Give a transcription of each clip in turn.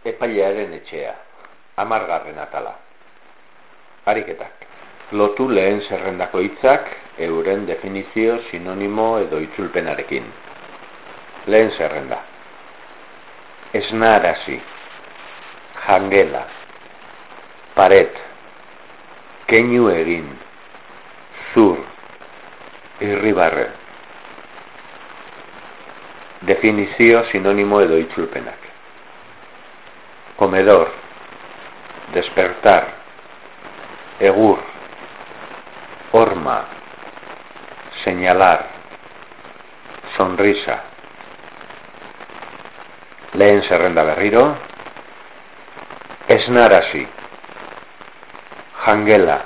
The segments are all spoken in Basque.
Epailearen etxea, amargarren atala. Ariketak. Lotu lehen zerrendako hitzak euren definizio sinonimo edo itzulpenarekin. Lehen zerrenda. Esnarazi. Jangela. Paret. Keinu egin. Zur. Irribarre. Definizio sinonimo edo itzulpenak comedor, despertar, egur, horma, señalar, sonrisa. Lehen zerrenda berriro, esnarazi, jangela,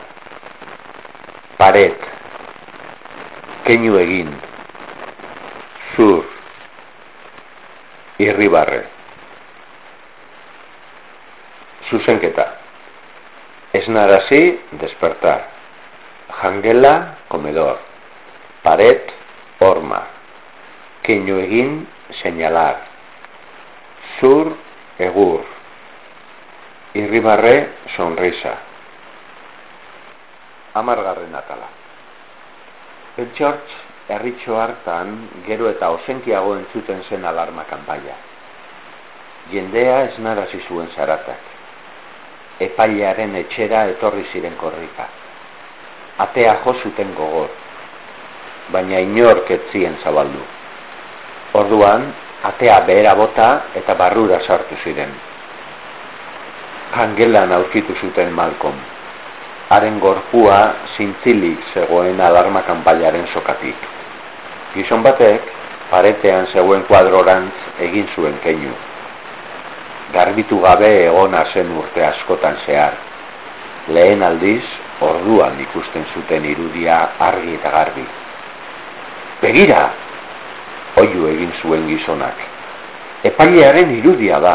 paret, keinu egin, zur, irribarre zuzenketa. Esnarazi, despertar. Jangela, comedor. Paret, horma. Keinu egin, señalar. Zur, egur. Irribarre, sonrisa. Amargarren atala. George erritxo hartan gero eta osenkiago entzuten zen alarma kanpaia. Jendea esnarazi zuen zaratak epailearen etxera etorri ziren korrika. Atea jo zuten gogor, baina inork etzien zabaldu. Orduan, atea behera bota eta barrura sartu ziren. Angelan aurkitu zuten Malcolm. Haren gorpua zintzilik zegoen alarma kanpailaren sokatik. Gizon batek, paretean zegoen kuadrorantz egin zuen keinu garbitu gabe egona zen urte askotan zehar. Lehen aldiz, orduan ikusten zuten irudia argi eta garbi. Begira! Oiu egin zuen gizonak. Epailearen irudia da.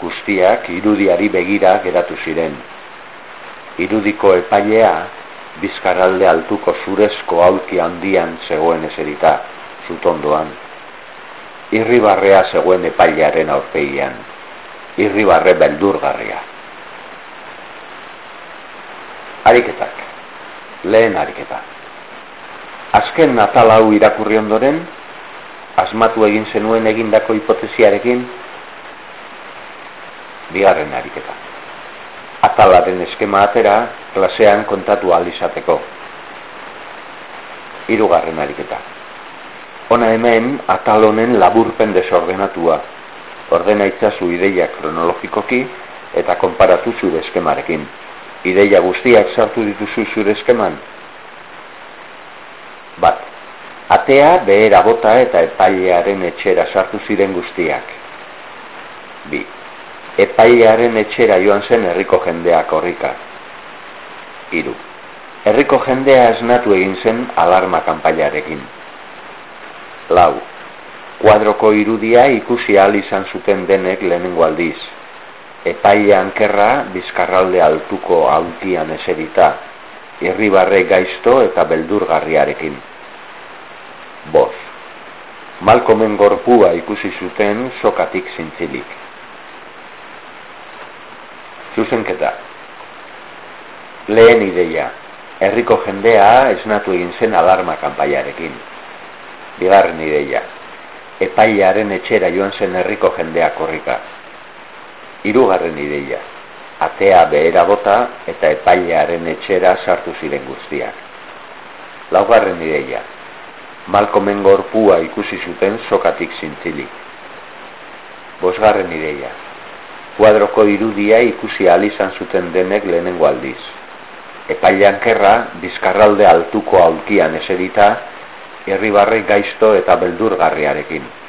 Guztiak irudiari begira geratu ziren. Irudiko epailea, bizkarralde altuko zurezko aulki handian zegoen eserita, zutondoan irribarrea zegoen epailearen aurpegian, irribarre beldurgarria. Ariketak, lehen ariketa. Azken natal hau irakurri ondoren, asmatu egin zenuen egindako hipotesiarekin, bigarren ariketa. Atalaren eskema atera, klasean kontatu alizateko. Hirugarren ariketa. Hona hemen atal honen laburpen desordenatua. Ordena itzazu ideia kronologikoki eta konparatu zure eskemarekin. Ideia guztiak sartu dituzu zure eskeman? Bat, atea behera bota eta epailearen etxera sartu ziren guztiak. Bi, epailearen etxera joan zen herriko jendeak horrika. Iru, herriko jendea esnatu egin zen alarma kanpailarekin lau. Kuadroko irudia ikusi ahal izan zuten denek lehenengo aldiz. Epaile ankerra bizkarralde altuko autian eserita, irribarre gaizto eta beldurgarriarekin. Boz. Malkomen gorpua ikusi zuten sokatik zintzilik. Zuzenketa. Lehen ideia. Herriko jendea esnatu egin zen alarma kanpaiarekin bigarren ideia. Epailearen etxera joan zen herriko jendeak korrika. Hirugarren ideia. Atea behera bota eta epailearen etxera sartu ziren guztiak. Laugarren ideia. Malkomen gorpua ikusi zuten sokatik zintzilik. Bosgarren ideia. Kuadroko irudia ikusi izan zuten denek lehenengo aldiz. Epailean kerra, bizkarralde altuko aulkian eserita, irribarre gaizto eta beldurgarriarekin.